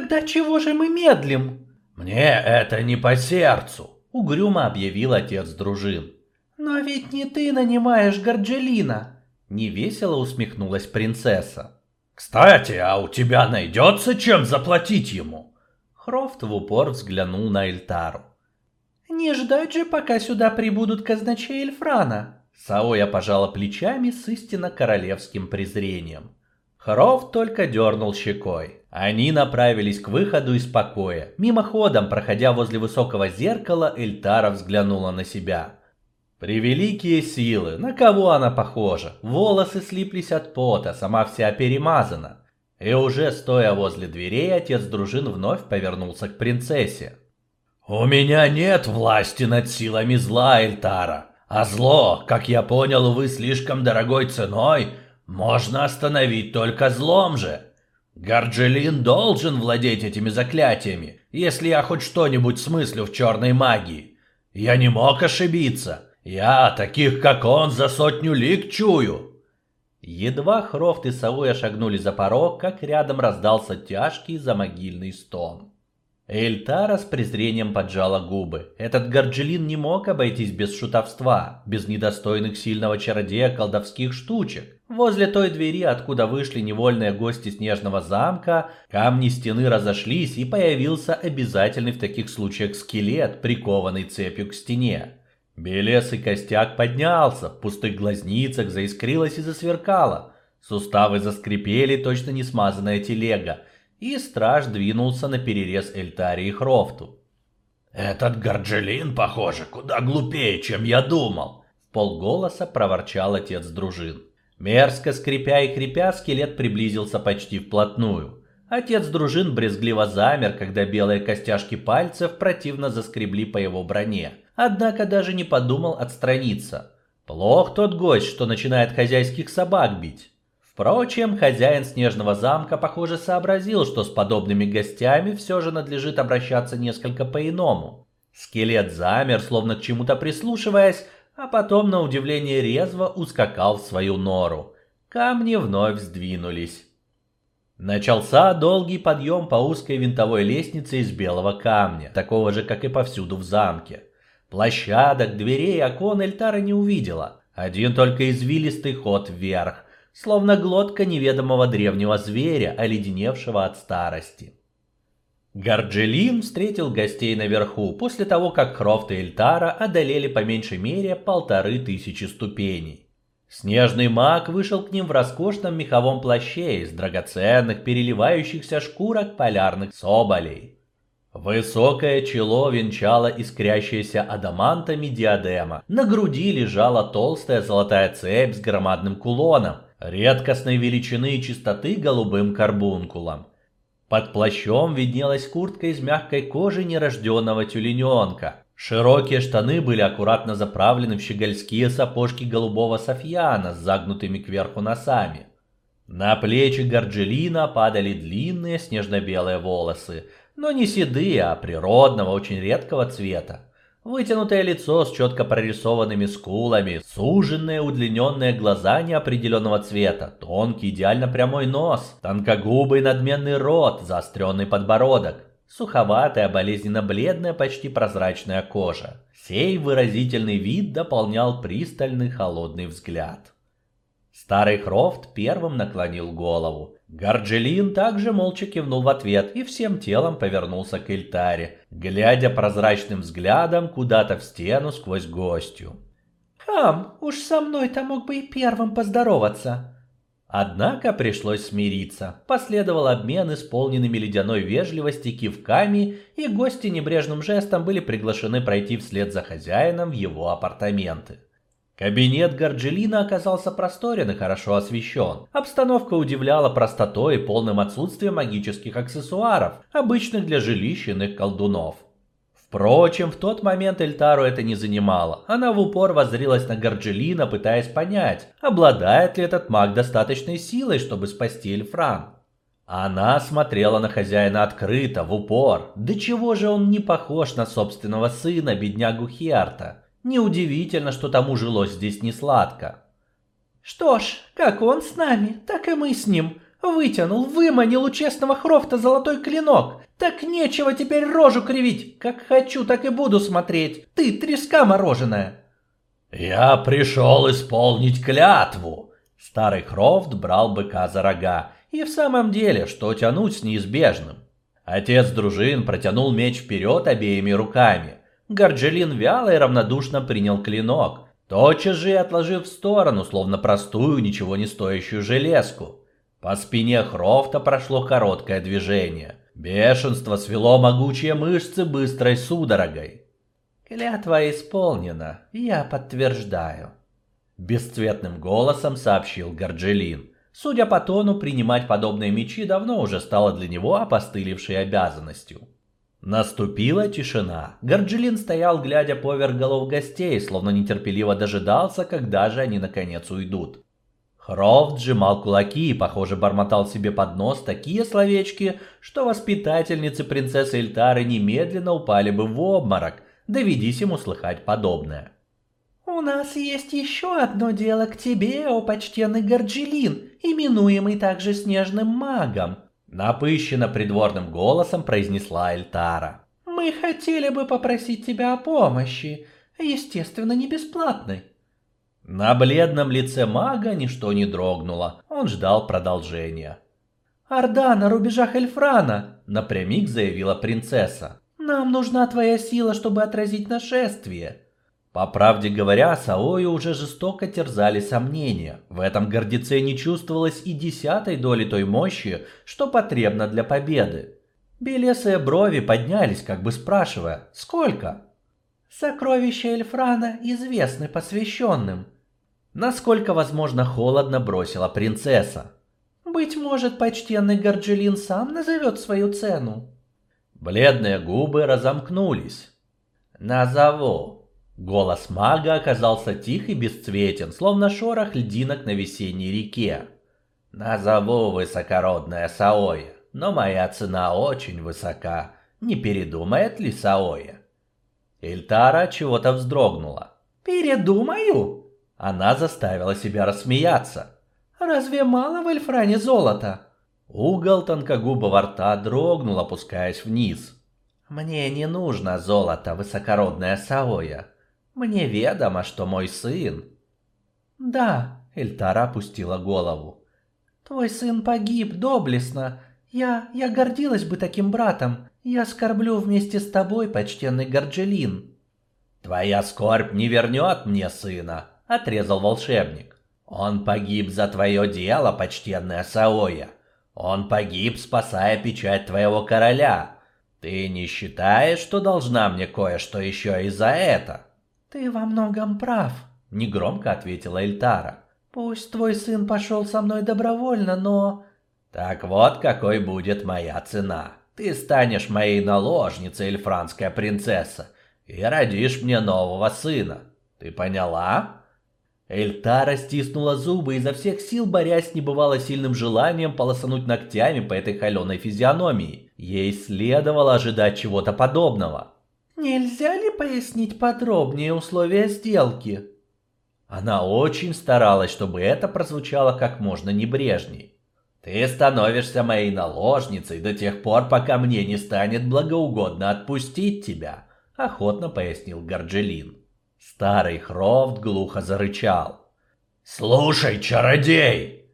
Тогда чего же мы медлим? Мне это не по сердцу, угрюмо объявил отец дружин. Но ведь не ты нанимаешь Горджелина, невесело усмехнулась принцесса. Кстати, а у тебя найдется чем заплатить ему? Хрофт в упор взглянул на Эльтару. Не ждать же, пока сюда прибудут казначей Эльфрана. Саоя пожала плечами с истинно королевским презрением. Хрофт только дернул щекой. Они направились к выходу из покоя. Мимоходом, проходя возле высокого зеркала, Эльтара взглянула на себя. Превеликие силы, на кого она похожа? Волосы слиплись от пота, сама вся перемазана. И уже стоя возле дверей, отец дружин вновь повернулся к принцессе. «У меня нет власти над силами зла, Эльтара, а зло, как я понял, вы слишком дорогой ценой, можно остановить только злом же. Гарджелин должен владеть этими заклятиями, если я хоть что-нибудь смыслю в черной магии. Я не мог ошибиться». Я таких, как он, за сотню лик чую. Едва Хрофт и Савоя шагнули за порог, как рядом раздался тяжкий замогильный стон. Эльтара с презрением поджала губы. Этот Горджелин не мог обойтись без шутовства, без недостойных сильного чародея колдовских штучек. Возле той двери, откуда вышли невольные гости Снежного замка, камни стены разошлись, и появился обязательный в таких случаях скелет, прикованный цепью к стене. Белесый костяк поднялся, в пустых глазницах заискрилось и засверкало. Суставы заскрипели, точно не смазанная телега, и страж двинулся на перерез Эльтари и Хрофту. «Этот Горджелин, похоже, куда глупее, чем я думал», — в полголоса проворчал отец дружин. Мерзко скрипя и крепя, скелет приблизился почти вплотную. Отец дружин брезгливо замер, когда белые костяшки пальцев противно заскребли по его броне однако даже не подумал отстраниться. Плох тот гость, что начинает хозяйских собак бить. Впрочем, хозяин Снежного замка, похоже, сообразил, что с подобными гостями все же надлежит обращаться несколько по-иному. Скелет замер, словно к чему-то прислушиваясь, а потом, на удивление резво, ускакал в свою нору. Камни вновь сдвинулись. Начался долгий подъем по узкой винтовой лестнице из белого камня, такого же, как и повсюду в замке. Площадок, дверей, окон Эльтара не увидела. Один только извилистый ход вверх, словно глотка неведомого древнего зверя, оледеневшего от старости. Гарджелин встретил гостей наверху после того, как Хрофт и Эльтара одолели по меньшей мере полторы тысячи ступеней. Снежный маг вышел к ним в роскошном меховом плаще из драгоценных переливающихся шкурок полярных соболей. Высокое чело венчало искрящаяся адамантами диадема. На груди лежала толстая золотая цепь с громадным кулоном, редкостной величины и чистоты голубым карбункулом. Под плащом виднелась куртка из мягкой кожи нерожденного тюлененка. Широкие штаны были аккуратно заправлены в щегольские сапожки голубого софьяна с загнутыми кверху носами. На плечи Горджелина падали длинные снежно-белые волосы – но не седые, а природного, очень редкого цвета. Вытянутое лицо с четко прорисованными скулами, суженные удлиненные глаза неопределенного цвета, тонкий идеально прямой нос, тонкогубый надменный рот, заостренный подбородок, суховатая, болезненно-бледная, почти прозрачная кожа. Сей выразительный вид дополнял пристальный холодный взгляд. Старый Хрофт первым наклонил голову. Гарджелин также молча кивнул в ответ и всем телом повернулся к Эльтаре, глядя прозрачным взглядом куда-то в стену сквозь гостью. «Хам, уж со мной-то мог бы и первым поздороваться!» Однако пришлось смириться. Последовал обмен исполненными ледяной вежливости кивками, и гости небрежным жестом были приглашены пройти вслед за хозяином в его апартаменты. Кабинет Горджелина оказался просторен и хорошо освещен. Обстановка удивляла простотой и полным отсутствием магических аксессуаров, обычных для жилищ иных колдунов. Впрочем, в тот момент Эльтару это не занимало. Она в упор воззрилась на Горджелина, пытаясь понять, обладает ли этот маг достаточной силой, чтобы спасти Эльфран. Она смотрела на хозяина открыто, в упор. Да чего же он не похож на собственного сына, беднягу Хиарта? Неудивительно, что тому жилось здесь не сладко. «Что ж, как он с нами, так и мы с ним», Вытянул, выманил у честного Хрофта золотой клинок. Так нечего теперь рожу кривить. Как хочу, так и буду смотреть. Ты треска мороженая. Я пришел исполнить клятву. Старый Хрофт брал быка за рога. И в самом деле, что тянуть с неизбежным? Отец дружин протянул меч вперед обеими руками. Горджелин вяло и равнодушно принял клинок, тотчас же и отложив в сторону, словно простую, ничего не стоящую железку. По спине Хрофта прошло короткое движение. Бешенство свело могучие мышцы быстрой судорогой. «Клятва исполнена, я подтверждаю», — бесцветным голосом сообщил Горджелин. Судя по тону, принимать подобные мечи давно уже стало для него опостылевшей обязанностью. Наступила тишина. Горджелин стоял, глядя поверх голов гостей, словно нетерпеливо дожидался, когда же они наконец уйдут. Хрофт сжимал кулаки и, похоже, бормотал себе под нос такие словечки, что воспитательницы принцессы Эльтары немедленно упали бы в обморок, доведись ему слыхать подобное. «У нас есть еще одно дело к тебе, о почтенный Горджелин, именуемый также Снежным Магом», Напыщенно придворным голосом произнесла Эльтара. «Мы хотели бы попросить тебя о помощи, естественно, не бесплатной». На бледном лице мага ничто не дрогнуло, он ждал продолжения. «Орда на рубежах Эльфрана», — напрямик заявила принцесса. «Нам нужна твоя сила, чтобы отразить нашествие». По правде говоря, Саою уже жестоко терзали сомнения. В этом гордеце не чувствовалось и десятой доли той мощи, что потребно для победы. Белесые брови поднялись, как бы спрашивая «Сколько?». «Сокровища Эльфрана известны посвященным». Насколько возможно холодно бросила принцесса. «Быть может, почтенный Горджелин сам назовет свою цену?» Бледные губы разомкнулись. «Назову», Голос мага оказался тих и бесцветен, словно шорох льдинок на весенней реке. «Назову высокородная Саоя, но моя цена очень высока. Не передумает ли Саоя?» Эльтара чего-то вздрогнула. «Передумаю?» Она заставила себя рассмеяться. «Разве мало в Эльфране золота?» Угол тонкогубого рта дрогнул, опускаясь вниз. «Мне не нужно золото, высокородная Саоя. Мне ведомо, что мой сын...» «Да», — Эльтара опустила голову. «Твой сын погиб доблестно. Я... я гордилась бы таким братом. Я скорблю вместе с тобой, почтенный Горджелин». «Твоя скорбь не вернет мне сына», — отрезал волшебник. «Он погиб за твое дело, почтенная Саоя. Он погиб, спасая печать твоего короля. Ты не считаешь, что должна мне кое-что еще и за это?» «Ты во многом прав», — негромко ответила Эльтара. «Пусть твой сын пошел со мной добровольно, но...» «Так вот какой будет моя цена. Ты станешь моей наложницей, эльфранская принцесса, и родишь мне нового сына. Ты поняла?» Эльтара стиснула зубы, изо всех сил борясь с небывало сильным желанием полосануть ногтями по этой холеной физиономии. Ей следовало ожидать чего-то подобного. Нельзя ли пояснить подробнее условия сделки? Она очень старалась, чтобы это прозвучало как можно небрежней. Ты становишься моей наложницей до тех пор, пока мне не станет благоугодно отпустить тебя, охотно пояснил Горджелин. Старый Хрофт глухо зарычал. «Слушай, чародей!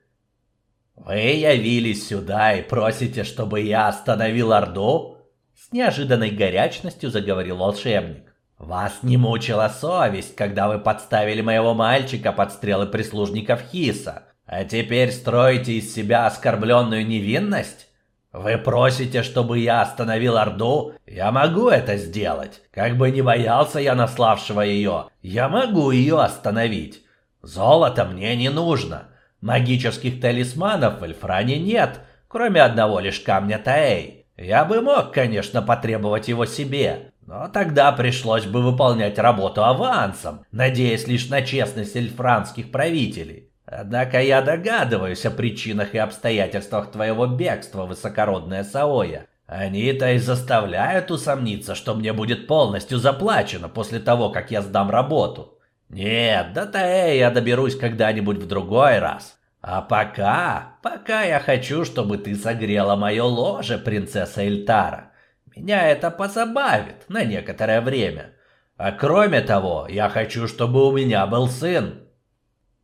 Вы явились сюда и просите, чтобы я остановил Орду?» С неожиданной горячностью заговорил волшебник. «Вас не мучила совесть, когда вы подставили моего мальчика под стрелы прислужников Хиса, а теперь строите из себя оскорбленную невинность? Вы просите, чтобы я остановил Орду? Я могу это сделать. Как бы не боялся я наславшего ее, я могу ее остановить. Золото мне не нужно. Магических талисманов в Эльфране нет, кроме одного лишь камня Таэй. Я бы мог, конечно, потребовать его себе, но тогда пришлось бы выполнять работу авансом, надеясь лишь на честность эльфранских правителей. Однако я догадываюсь о причинах и обстоятельствах твоего бегства, высокородная Саоя. Они-то и заставляют усомниться, что мне будет полностью заплачено после того, как я сдам работу. Нет, до Таэ я доберусь когда-нибудь в другой раз. А пока, пока я хочу, чтобы ты согрела мое ложе, принцесса Эльтара. Меня это позабавит на некоторое время. А кроме того, я хочу, чтобы у меня был сын.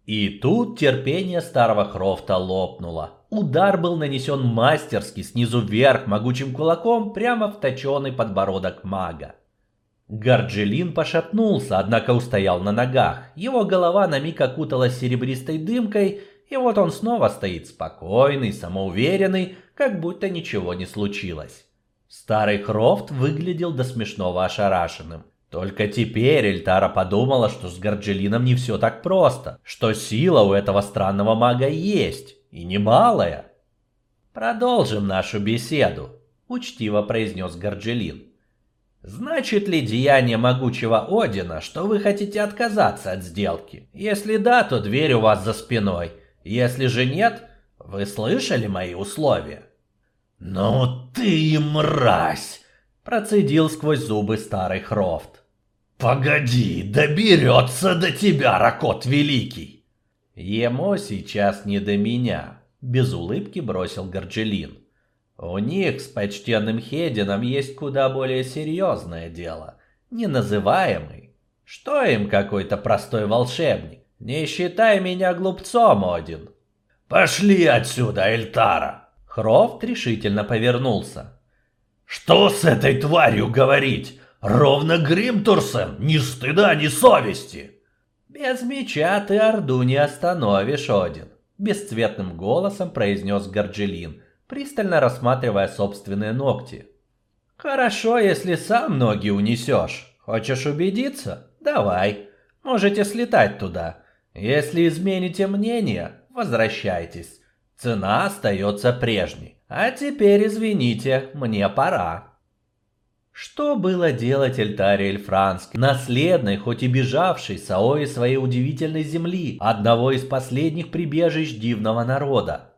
И тут терпение старого Хрофта лопнуло. Удар был нанесен мастерски, снизу вверх, могучим кулаком, прямо в точеный подбородок мага. Гарджелин пошатнулся, однако устоял на ногах. Его голова на миг окуталась серебристой дымкой, и вот он снова стоит спокойный, самоуверенный, как будто ничего не случилось. Старый Хрофт выглядел до смешного ошарашенным. Только теперь Эльтара подумала, что с Горджелином не все так просто, что сила у этого странного мага есть, и немалая. «Продолжим нашу беседу», — учтиво произнес Горджелин. «Значит ли деяние могучего Одина, что вы хотите отказаться от сделки? Если да, то дверь у вас за спиной. Если же нет, вы слышали мои условия?» «Ну ты мразь!» — процедил сквозь зубы старый Хрофт. «Погоди, доберется до тебя, Ракот Великий!» «Ему сейчас не до меня», — без улыбки бросил Горджелин. «У них с почтенным Хедином есть куда более серьезное дело, неназываемый. Что им какой-то простой волшебник? Не считай меня глупцом, Один». «Пошли отсюда, Эльтара!» Хрофт решительно повернулся. «Что с этой тварью говорить? Ровно Гримтурсом, ни стыда, ни совести. Без меча ты Орду не остановишь, Один. Бесцветным голосом произнес Горджелин, пристально рассматривая собственные ногти. Хорошо, если сам ноги унесешь. Хочешь убедиться? Давай. Можете слетать туда. Если измените мнение, возвращайтесь. Цена остается прежней. А теперь извините, мне пора. Что было делать Эльтаре Эльфрански, наследной, хоть и бежавшей Саои своей удивительной земли, одного из последних прибежищ дивного народа?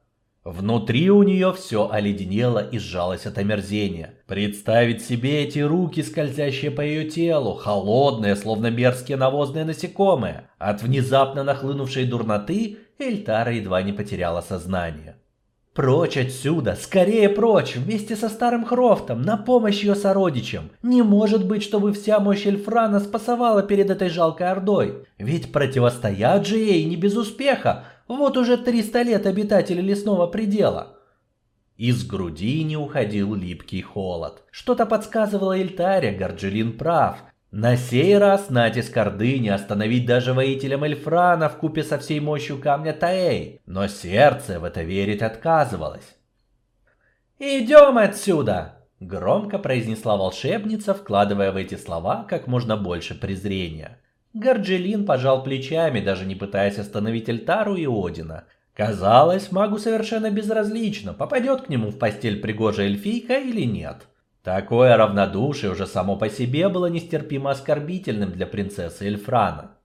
Внутри у нее все оледенело и сжалось от омерзения. Представить себе эти руки, скользящие по ее телу, холодные, словно мерзкие навозные насекомые. От внезапно нахлынувшей дурноты Эльтара едва не потеряла сознание. Прочь отсюда, скорее прочь, вместе со старым Хрофтом, на помощь ее сородичам. Не может быть, чтобы вся мощь Эльфрана спасовала перед этой жалкой ордой. Ведь противостоят же ей не без успеха. Вот уже 300 лет обитатели лесного предела. Из груди не уходил липкий холод. Что-то подсказывало Эльтаре, Горджелин прав. На сей раз натиск Орды не остановить даже воителям Эльфрана в купе со всей мощью камня Таэй, но сердце в это верить отказывалось. «Идем отсюда!» – громко произнесла волшебница, вкладывая в эти слова как можно больше презрения. Горджелин пожал плечами, даже не пытаясь остановить Эльтару и Одина. Казалось, магу совершенно безразлично, попадет к нему в постель пригожая эльфийка или нет. Такое равнодушие уже само по себе было нестерпимо оскорбительным для принцессы Эльфрана.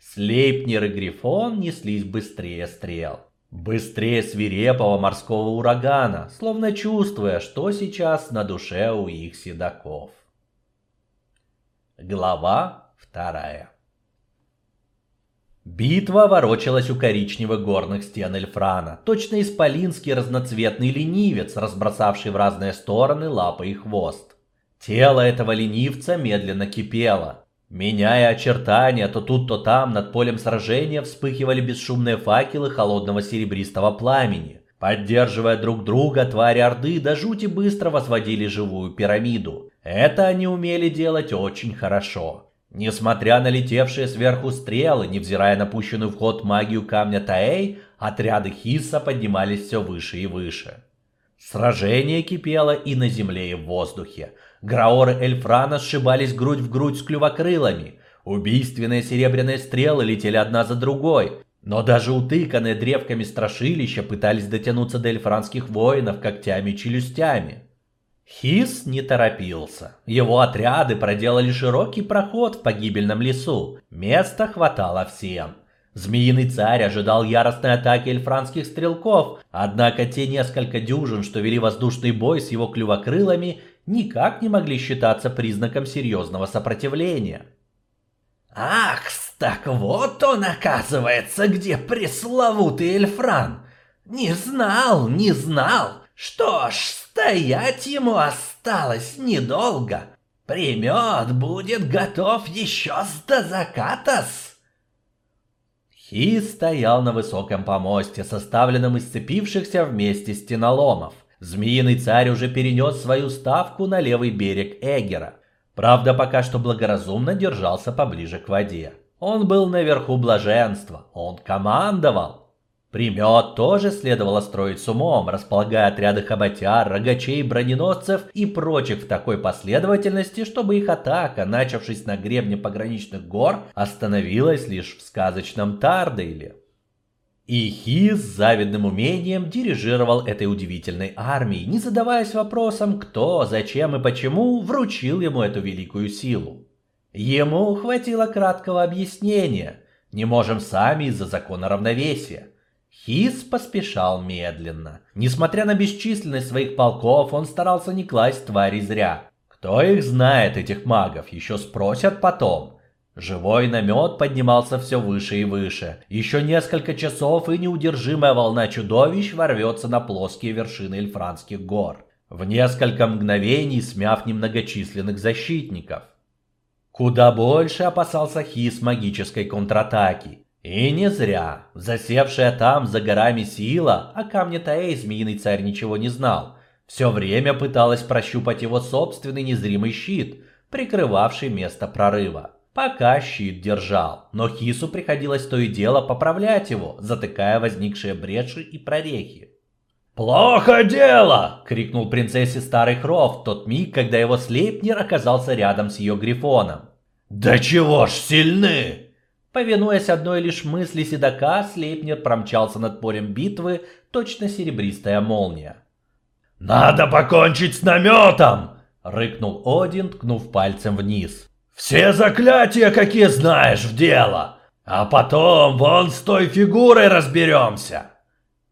Слейпнер и Грифон неслись быстрее стрел. Быстрее свирепого морского урагана, словно чувствуя, что сейчас на душе у их седаков. Глава вторая Битва ворочалась у коричневых горных стен Эльфрана, точно исполинский разноцветный ленивец, разбросавший в разные стороны лапы и хвост. Тело этого ленивца медленно кипело. Меняя очертания, то тут, то там над полем сражения вспыхивали бесшумные факелы холодного серебристого пламени. Поддерживая друг друга, твари Орды до жути быстро возводили живую пирамиду. Это они умели делать очень хорошо. Несмотря на летевшие сверху стрелы, невзирая на пущенную в ход магию камня Таэй, отряды Хисса поднимались все выше и выше. Сражение кипело и на земле, и в воздухе. Граоры Эльфрана сшибались грудь в грудь с клювокрылами. Убийственные серебряные стрелы летели одна за другой. Но даже утыканные древками страшилища пытались дотянуться до эльфранских воинов когтями и челюстями. Хис не торопился. Его отряды проделали широкий проход в погибельном лесу. Места хватало всем. Змеиный царь ожидал яростной атаки эльфранских стрелков, однако те несколько дюжин, что вели воздушный бой с его клювокрылами, никак не могли считаться признаком серьезного сопротивления. «Ах, Так вот он, оказывается, где пресловутый Эльфран. Не знал, не знал. Что ж, стоять ему осталось недолго. Примет будет готов еще до заката-с. Хи стоял на высоком помосте, составленном из сцепившихся вместе стеналомов. Змеиный царь уже перенес свою ставку на левый берег Эгера. Правда, пока что благоразумно держался поближе к воде. Он был наверху блаженства, он командовал. Примет тоже следовало строить с умом, располагая отряды хоботяр, рогачей, броненосцев и прочих в такой последовательности, чтобы их атака, начавшись на гребне пограничных гор, остановилась лишь в сказочном Тардейле. И с завидным умением дирижировал этой удивительной армией, не задаваясь вопросом, кто, зачем и почему вручил ему эту великую силу. Ему хватило краткого объяснения. Не можем сами из-за закона равновесия. Хис поспешал медленно. Несмотря на бесчисленность своих полков, он старался не класть твари зря. Кто их знает, этих магов, еще спросят потом. Живой намет поднимался все выше и выше. Еще несколько часов, и неудержимая волна чудовищ ворвется на плоские вершины Эльфранских гор. В несколько мгновений смяв немногочисленных защитников. Куда больше опасался Хис магической контратаки. И не зря. Засевшая там за горами сила, о камне Таэй змеиный царь ничего не знал, все время пыталась прощупать его собственный незримый щит, прикрывавший место прорыва. Пока щит держал, но Хису приходилось то и дело поправлять его, затыкая возникшие бреши и прорехи. «Плохо дело!» — крикнул принцессе Старый Хров в тот миг, когда его слепнер оказался рядом с ее грифоном. «Да чего ж сильны!» Повинуясь одной лишь мысли седока, Слейпнер промчался над полем битвы, точно серебристая молния. «Надо покончить с наметом!» — рыкнул Один, ткнув пальцем вниз. Все заклятия, какие знаешь, в дело. А потом вон с той фигурой разберемся.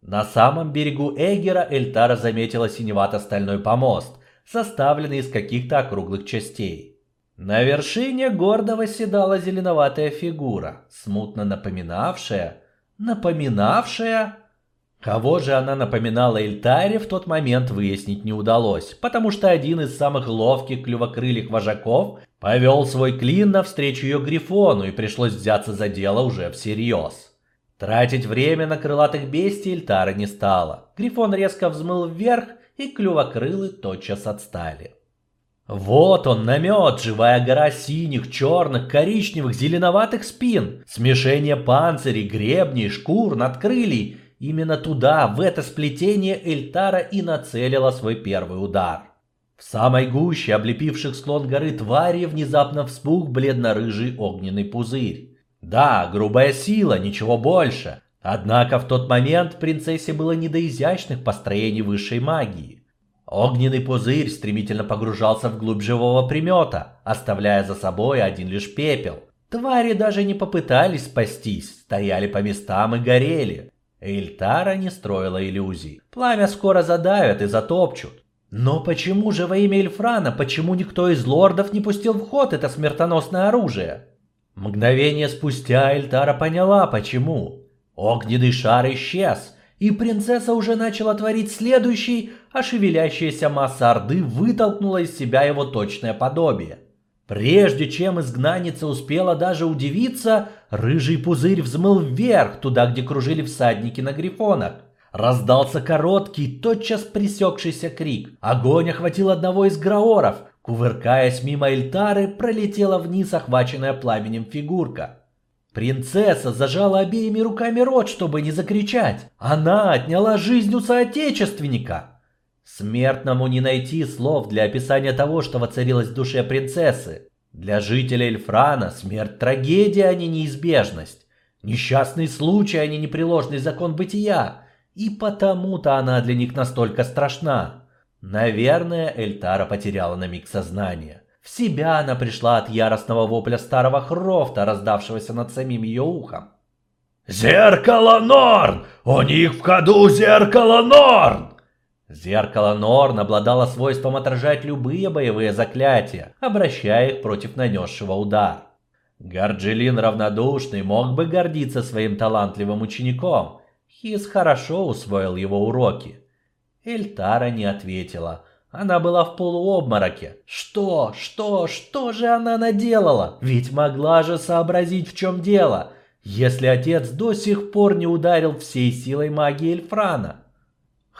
На самом берегу Эгера Эльтара заметила синевато-стальной помост, составленный из каких-то округлых частей. На вершине гордо восседала зеленоватая фигура, смутно напоминавшая, напоминавшая Кого же она напоминала Эльтаре, в тот момент выяснить не удалось, потому что один из самых ловких клювокрыльих вожаков повел свой клин навстречу ее Грифону и пришлось взяться за дело уже всерьез. Тратить время на крылатых бестий Эльтара не стала. Грифон резко взмыл вверх, и клювокрылы тотчас отстали. Вот он, намет, живая гора синих, черных, коричневых, зеленоватых спин, смешение панцирей, гребней, шкур, надкрылий – Именно туда, в это сплетение Эльтара и нацелила свой первый удар. В самой гуще облепивших склон горы твари внезапно вспух бледно-рыжий огненный пузырь. Да, грубая сила, ничего больше. Однако в тот момент принцессе было не до изящных построений высшей магии. Огненный пузырь стремительно погружался вглубь живого примета, оставляя за собой один лишь пепел. Твари даже не попытались спастись, стояли по местам и горели. Эльтара не строила иллюзий. Пламя скоро задавят и затопчут. Но почему же во имя Эльфрана, почему никто из лордов не пустил в ход это смертоносное оружие? Мгновение спустя Эльтара поняла, почему. Огненный шар исчез, и принцесса уже начала творить следующий, а шевелящаяся масса Орды вытолкнула из себя его точное подобие. Прежде чем изгнанница успела даже удивиться, рыжий пузырь взмыл вверх, туда, где кружили всадники на грифонах. Раздался короткий, тотчас пресекшийся крик. Огонь охватил одного из граоров. Кувыркаясь мимо Эльтары, пролетела вниз охваченная пламенем фигурка. Принцесса зажала обеими руками рот, чтобы не закричать. Она отняла жизнь у соотечественника. Смертному не найти слов для описания того, что воцарилось в душе принцессы. Для жителей Эльфрана смерть – трагедия, а не неизбежность. Несчастный случай, а не непреложный закон бытия. И потому-то она для них настолько страшна. Наверное, Эльтара потеряла на миг сознание. В себя она пришла от яростного вопля старого Хрофта, раздавшегося над самим ее ухом. «Зеркало Норн! У них в ходу зеркало Норн!» Зеркало Норн обладало свойством отражать любые боевые заклятия, обращая их против нанесшего удар. Гарджелин равнодушный мог бы гордиться своим талантливым учеником. Хис хорошо усвоил его уроки. Эльтара не ответила. Она была в полуобмороке. Что, что, что же она наделала? Ведь могла же сообразить, в чем дело, если отец до сих пор не ударил всей силой магии Эльфрана.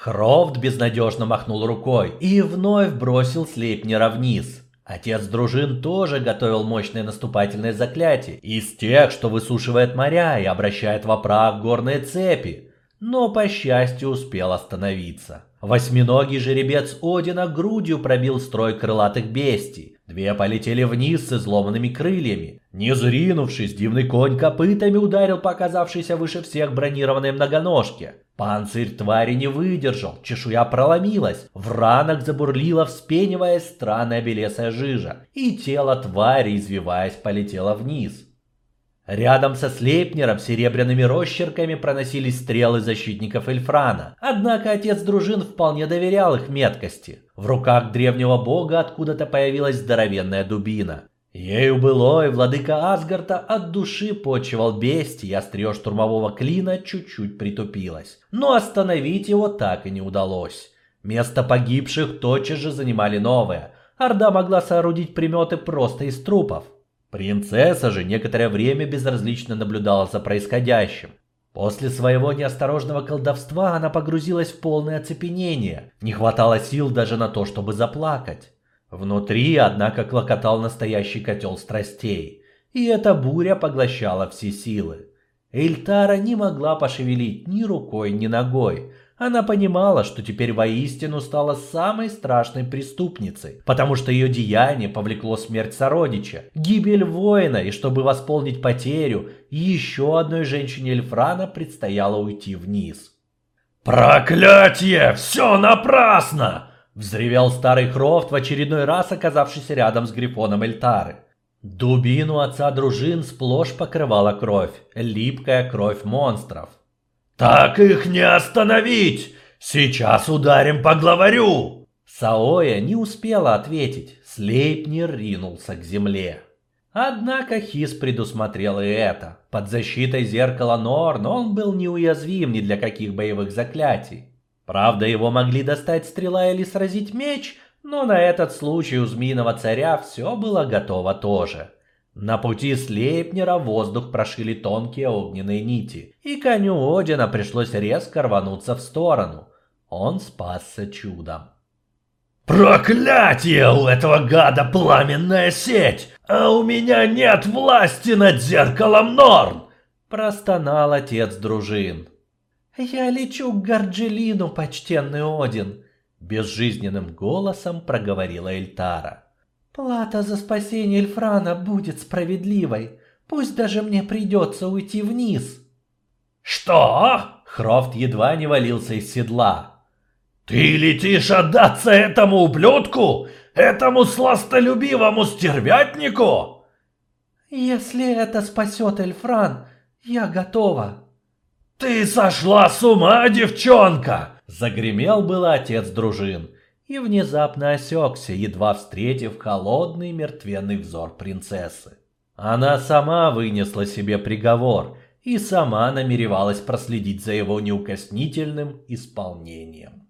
Хрофт безнадежно махнул рукой и вновь бросил Слейпнера вниз. Отец дружин тоже готовил мощное наступательное заклятие, из тех, что высушивает моря и обращает в прах горные цепи, но, по счастью, успел остановиться. Восьминогий жеребец Одина грудью пробил строй крылатых бестий. Две полетели вниз с изломанными крыльями. Не зринувшись, дивный конь копытами ударил по оказавшейся выше всех бронированной многоножке. Панцирь твари не выдержал, чешуя проломилась, в ранах забурлила, вспениваясь странная белесая жижа, и тело твари, извиваясь, полетело вниз. Рядом со Слейпнером серебряными росчерками проносились стрелы защитников Эльфрана. Однако отец дружин вполне доверял их меткости. В руках древнего бога откуда-то появилась здоровенная дубина. Ею былой владыка Асгарта от души почивал бестий, и острие штурмового клина чуть-чуть притупилось. Но остановить его так и не удалось. Место погибших тотчас же занимали новое. Орда могла соорудить приметы просто из трупов. Принцесса же некоторое время безразлично наблюдала за происходящим. После своего неосторожного колдовства она погрузилась в полное оцепенение. Не хватало сил даже на то, чтобы заплакать. Внутри, однако, клокотал настоящий котел страстей. И эта буря поглощала все силы. Эльтара не могла пошевелить ни рукой, ни ногой. Она понимала, что теперь воистину стала самой страшной преступницей, потому что ее деяние повлекло смерть сородича, гибель воина, и чтобы восполнить потерю, еще одной женщине Эльфрана предстояло уйти вниз. «Проклятие! Все напрасно!» – взревел старый Крофт в очередной раз оказавшийся рядом с Грифоном Эльтары. Дубину отца дружин сплошь покрывала кровь, липкая кровь монстров. «Так их не остановить! Сейчас ударим по главарю!» Саоя не успела ответить, Слейпнер ринулся к земле. Однако Хис предусмотрел и это. Под защитой зеркала Норн он был неуязвим ни для каких боевых заклятий. Правда, его могли достать стрела или сразить меч, но на этот случай у Змеиного Царя все было готово тоже. На пути Слейпнера воздух прошили тонкие огненные нити, и коню Одина пришлось резко рвануться в сторону. Он спасся чудом. «Проклятие! У этого гада пламенная сеть, а у меня нет власти над зеркалом Норн!» Простонал отец дружин. «Я лечу к Гарджелину, почтенный Один!» Безжизненным голосом проговорила Эльтара. Плата за спасение Эльфрана будет справедливой. Пусть даже мне придется уйти вниз. Что? Хрофт едва не валился из седла. Ты летишь отдаться этому ублюдку? Этому сластолюбивому стервятнику? Если это спасет Эльфран, я готова. Ты сошла с ума, девчонка! Загремел было отец дружин и внезапно осекся, едва встретив холодный мертвенный взор принцессы. Она сама вынесла себе приговор и сама намеревалась проследить за его неукоснительным исполнением.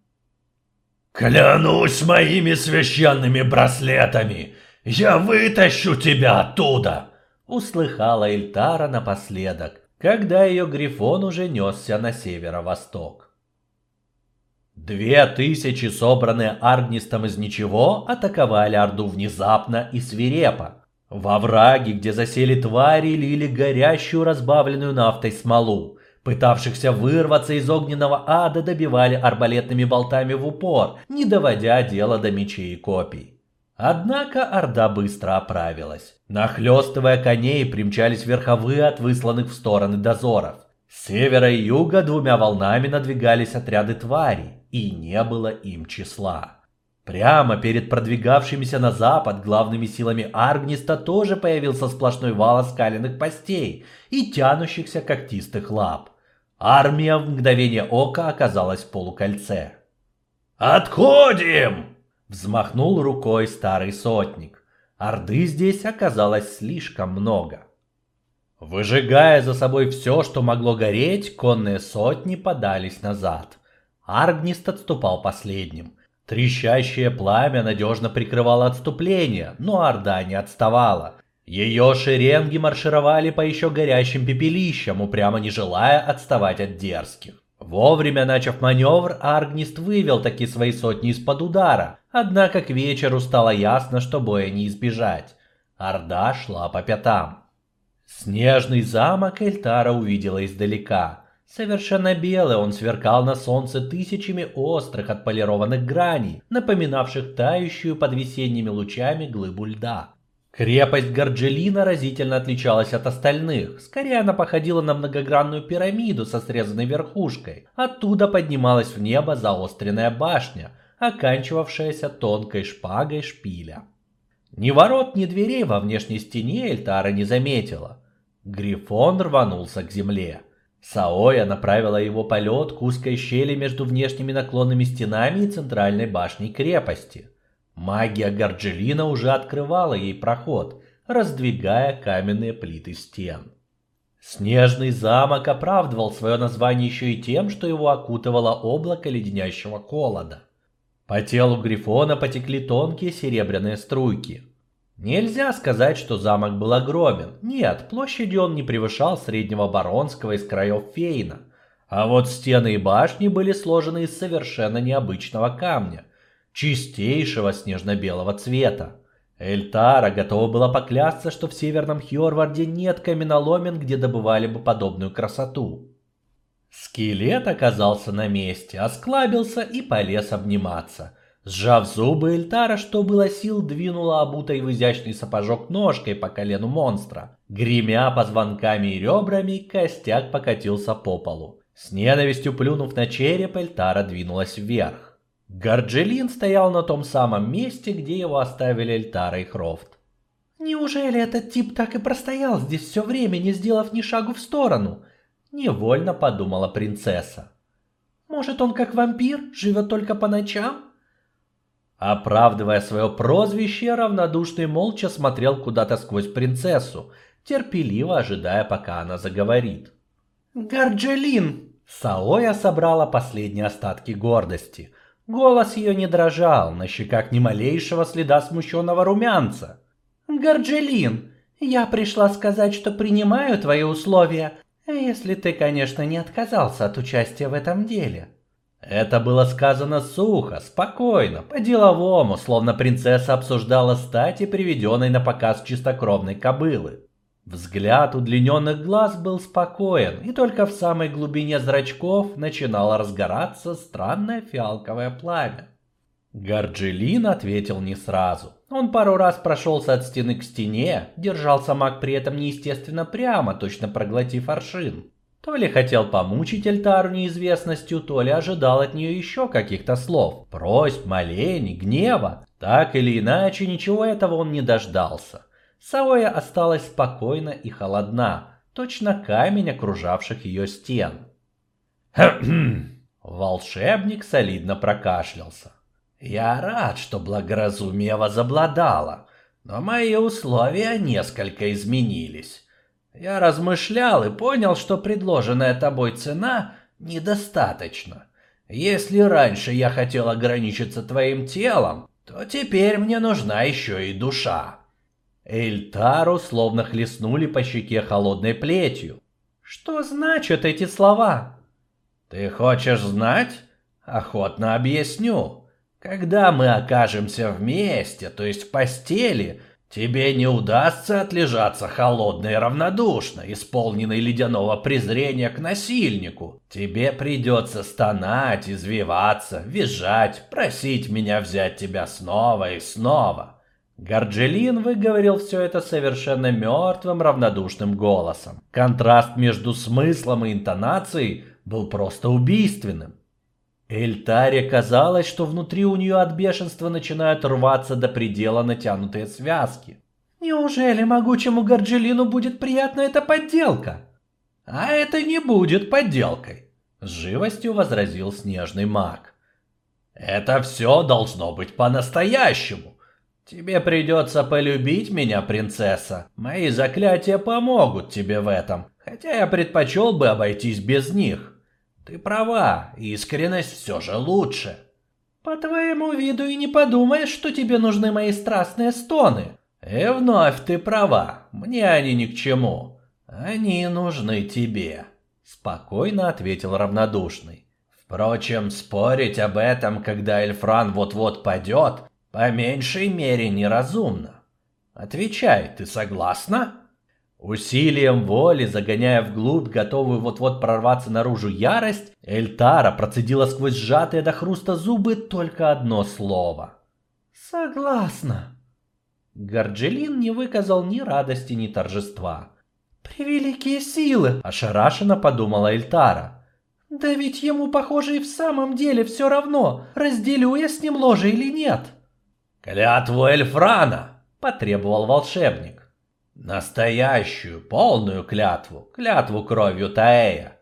«Клянусь моими священными браслетами, я вытащу тебя оттуда!» Услыхала Эльтара напоследок, когда ее грифон уже несся на северо-восток. Две тысячи, собранные Аргнистом из ничего, атаковали Орду внезапно и свирепо. Во враге, где засели твари, лили горящую разбавленную нафтой смолу. Пытавшихся вырваться из огненного ада добивали арбалетными болтами в упор, не доводя дело до мечей и копий. Однако Орда быстро оправилась. Нахлёстывая коней, примчались верховые от высланных в стороны дозоров. С севера и юга двумя волнами надвигались отряды тварей и не было им числа. Прямо перед продвигавшимися на запад главными силами Аргниста тоже появился сплошной вал оскаленных постей и тянущихся когтистых лап. Армия в мгновение ока оказалась в полукольце. «Отходим!» – взмахнул рукой старый сотник. Орды здесь оказалось слишком много. Выжигая за собой все, что могло гореть, конные сотни подались назад. Аргнист отступал последним. Трещащее пламя надежно прикрывало отступление, но Орда не отставала. Ее шеренги маршировали по еще горящим пепелищам, упрямо не желая отставать от дерзких. Вовремя начав маневр, Аргнист вывел таки свои сотни из-под удара, однако к вечеру стало ясно, что боя не избежать. Орда шла по пятам. Снежный замок Эльтара увидела издалека. Совершенно белый он сверкал на солнце тысячами острых отполированных граней, напоминавших тающую под весенними лучами глыбу льда. Крепость Горджелина разительно отличалась от остальных. Скорее она походила на многогранную пирамиду со срезанной верхушкой. Оттуда поднималась в небо заостренная башня, оканчивавшаяся тонкой шпагой шпиля. Ни ворот, ни дверей во внешней стене Эльтара не заметила. Грифон рванулся к земле. Саоя направила его полет к узкой щели между внешними наклонными стенами и центральной башней крепости. Магия Горджелина уже открывала ей проход, раздвигая каменные плиты стен. Снежный замок оправдывал свое название еще и тем, что его окутывало облако леденящего холода. По телу Грифона потекли тонкие серебряные струйки. Нельзя сказать, что замок был огромен. Нет, площадью он не превышал среднего баронского из краев Фейна. А вот стены и башни были сложены из совершенно необычного камня чистейшего снежно-белого цвета. Эльтара готова была поклясться, что в северном Хьорварде нет каменоломен, где добывали бы подобную красоту. Скелет оказался на месте, осклабился и полез обниматься. Сжав зубы, Эльтара, что было сил, двинула обутой в изящный сапожок ножкой по колену монстра. Гремя позвонками и ребрами, костяк покатился по полу. С ненавистью плюнув на череп, Эльтара двинулась вверх. Горджелин стоял на том самом месте, где его оставили Эльтара и Хрофт. «Неужели этот тип так и простоял здесь все время, не сделав ни шагу в сторону?» Невольно подумала принцесса. «Может, он как вампир, живет только по ночам?» Оправдывая свое прозвище, равнодушный молча смотрел куда-то сквозь принцессу, терпеливо ожидая, пока она заговорит. «Горджелин!» Саоя собрала последние остатки гордости – Голос ее не дрожал, на щеках ни малейшего следа смущенного румянца. «Горджелин, я пришла сказать, что принимаю твои условия, если ты, конечно, не отказался от участия в этом деле». Это было сказано сухо, спокойно, по-деловому, словно принцесса обсуждала стати приведенной на показ чистокровной кобылы. Взгляд удлиненных глаз был спокоен, и только в самой глубине зрачков начинало разгораться странное фиалковое пламя. Горджелин ответил не сразу. Он пару раз прошелся от стены к стене, держался маг при этом неестественно прямо, точно проглотив аршин. То ли хотел помучить Эльтару неизвестностью, то ли ожидал от нее еще каких-то слов. Просьб, молений, гнева. Так или иначе, ничего этого он не дождался. Саоя осталась спокойна и холодна, точно камень окружавших ее стен. Волшебник солидно прокашлялся. «Я рад, что благоразумие возобладало, но мои условия несколько изменились. Я размышлял и понял, что предложенная тобой цена недостаточна. Если раньше я хотел ограничиться твоим телом, то теперь мне нужна еще и душа. Эльтару словно хлестнули по щеке холодной плетью. «Что значат эти слова?» «Ты хочешь знать? Охотно объясню. Когда мы окажемся вместе, то есть в постели, тебе не удастся отлежаться холодно и равнодушно, исполненной ледяного презрения к насильнику. Тебе придется стонать, извиваться, визжать, просить меня взять тебя снова и снова». Горджелин выговорил все это совершенно мертвым равнодушным голосом. Контраст между смыслом и интонацией был просто убийственным. Эльтаре казалось, что внутри у нее от бешенства начинают рваться до предела натянутые связки. «Неужели могучему Горджелину будет приятна эта подделка?» «А это не будет подделкой», — с живостью возразил снежный маг. «Это все должно быть по-настоящему. Тебе придется полюбить меня, принцесса. Мои заклятия помогут тебе в этом, хотя я предпочел бы обойтись без них. Ты права, искренность все же лучше. По твоему виду и не подумаешь, что тебе нужны мои страстные стоны. И вновь ты права, мне они ни к чему. Они нужны тебе, спокойно ответил равнодушный. Впрочем, спорить об этом, когда Эльфран вот-вот падет, по меньшей мере неразумно. Отвечай, ты согласна? Усилием воли, загоняя вглубь готовую вот-вот прорваться наружу ярость, Эльтара процедила сквозь сжатые до хруста зубы только одно слово. «Согласна». Горджелин не выказал ни радости, ни торжества. «Превеликие силы!» – ошарашенно подумала Эльтара. «Да ведь ему, похоже, и в самом деле все равно, разделю я с ним ложе или нет». «Клятву Эльфрана!» – потребовал волшебник. «Настоящую, полную клятву, клятву кровью Таэя».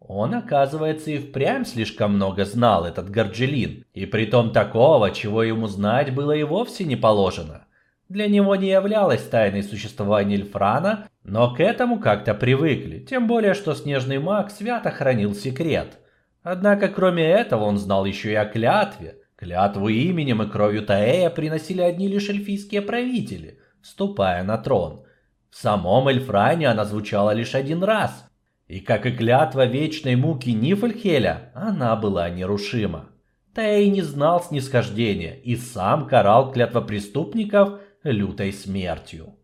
Он, оказывается, и впрямь слишком много знал, этот Горджелин, и притом такого, чего ему знать было и вовсе не положено. Для него не являлось тайной существование Эльфрана, но к этому как-то привыкли, тем более, что снежный маг свято хранил секрет. Однако, кроме этого, он знал еще и о клятве, Клятву именем и кровью Таэя приносили одни лишь эльфийские правители, вступая на трон. В самом Эльфране она звучала лишь один раз. И как и клятва вечной муки Нифльхеля, она была нерушима. Таэй не знал снисхождения и сам карал клятвопреступников лютой смертью.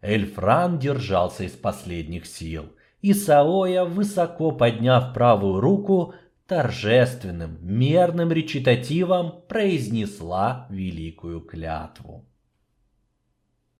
Эльфран держался из последних сил, и Саоя, высоко подняв правую руку, торжественным, мерным речитативом произнесла великую клятву.